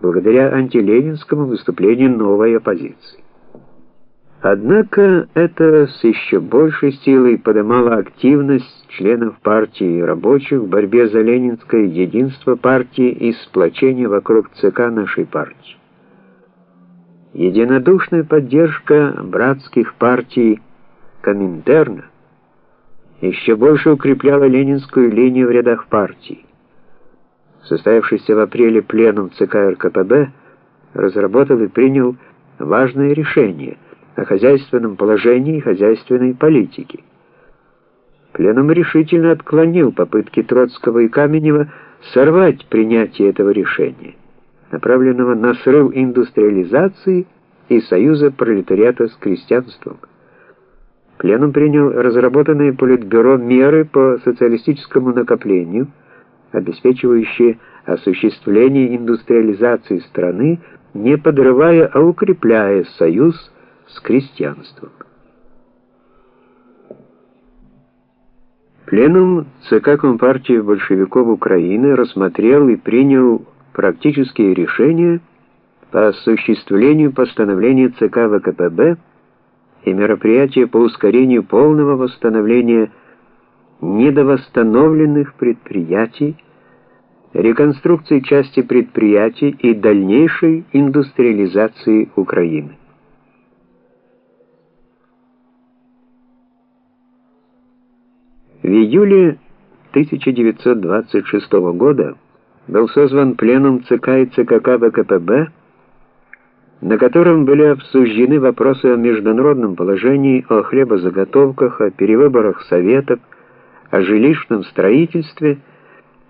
благодаря антиленинскому выступлению новой оппозиции. Однако это с еще большей силой поднимало активность членов партии и рабочих в борьбе за ленинское единство партии и сплочение вокруг ЦК нашей партии. Единодушная поддержка братских партий Коминтерна еще больше укрепляла ленинскую линию в рядах партии. Состоявшийся в апреле пленум ЦК РКПБ разработал и принял важное решение – о хозяйственном положении и хозяйственной политике. Пленум решительно отклонил попытки Троцкого и Каменева сорвать принятие этого решения, направленного на срыв индустриализации и союза пролетариата с крестьянством. Пленум принял разработанные Политбюро меры по социалистическому накоплению, обеспечивающие осуществление индустриализации страны, не подрывая, а укрепляя союз с крестьянством. Пленум ЦК Компартии большевиков Украины рассмотрел и принял практические решения по осуществлению постановления ЦК ВКПБ и мероприятия по ускорению полного восстановления недовосстановленных предприятий, реконструкции части предприятий и дальнейшей индустриализации Украины. В июле 1926 года был созван пленум ЦК и ЦКК ВКПБ, на котором были обсуждены вопросы о международном положении, о хлебозаготовках, о перевыборах советов, о жилищном строительстве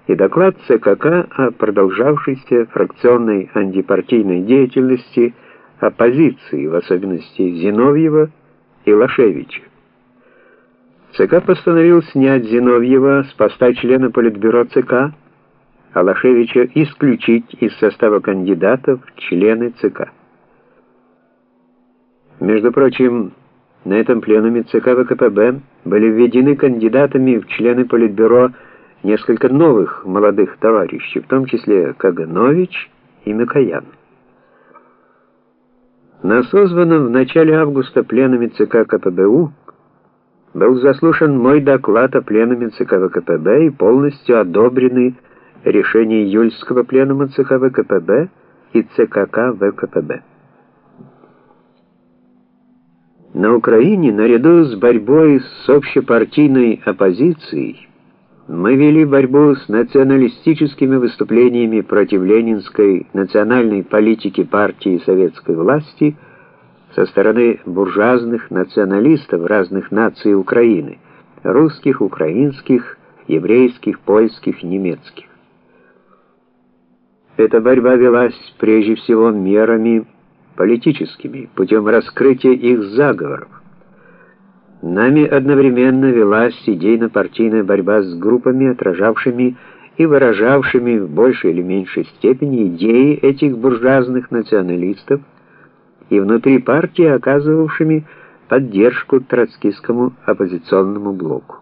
и доклад ЦКК о продолжавшейся фракционной антипартийной деятельности оппозиции, в особенности Зиновьева и Лашевича. ЦК постановил снять Зиновьева с поста члена Политбюро ЦК, а Лашевича исключить из состава кандидатов члены ЦК. Между прочим, на этом пленуме ЦК ВКПБ были введены кандидатами в члены Политбюро несколько новых молодых товарищей, в том числе Каганович и Микоян. На созванном в начале августа пленуме ЦК КПБУ был заслушан мой доклад о пленуме ЦК ВКПБ и полностью одобрены решения июльского пленума ЦК ВКПБ и ЦКК ВКПБ. На Украине, наряду с борьбой с общепартийной оппозицией, мы вели борьбу с националистическими выступлениями против ленинской национальной политики партии советской власти – со стороны буржуазных националистов разных наций Украины, русских, украинских, еврейских, польских, немецких. Эта борьба велась прежде всего мерами политическими, путем раскрытия их заговоров. Нами одновременно велась идейно-партийная борьба с группами, отражавшими и выражавшими в большей или меньшей степени идеи этих буржуазных националистов, и внутри партии оказывавшими поддержку троцкистскому оппозиционному блоку.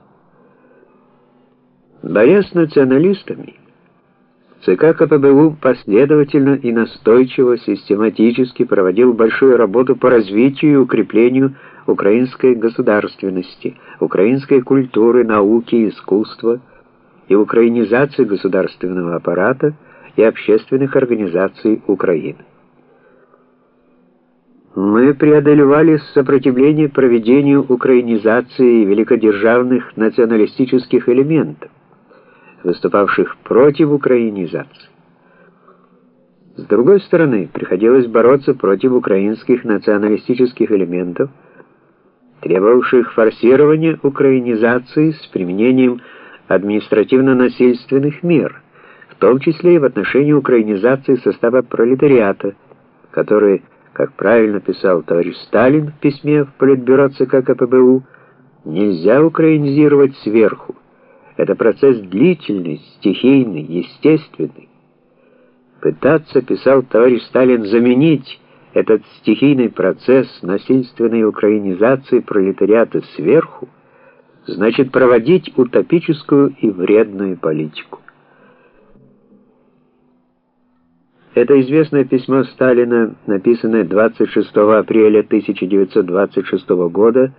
Борясь с националистами, ЦК КПБУ последовательно и настойчиво систематически проводил большую работу по развитию и укреплению украинской государственности, украинской культуры, науки и искусства и украинизации государственного аппарата и общественных организаций Украины. Мы преодолевали сопротивление проведению украинизации великодержавных националистических элементов, выступавших против украинизации. С другой стороны, приходилось бороться против украинских националистических элементов, требовавших форсирования украинизации с применением административно-насильственных мер, в том числе и в отношении украинизации состава пролетариата, который как правильно писал товарищ Сталин в письме в Политбюро ЦК КПБУ, нельзя украинизировать сверху. Это процесс длительный, стихийный, естественный. Пытаться, писал товарищ Сталин, заменить этот стихийный процесс насильственной украинизации пролетариата сверху, значит проводить утопическую и вредную политику. Это известное письмо Сталина, написанное 26 апреля 1926 года,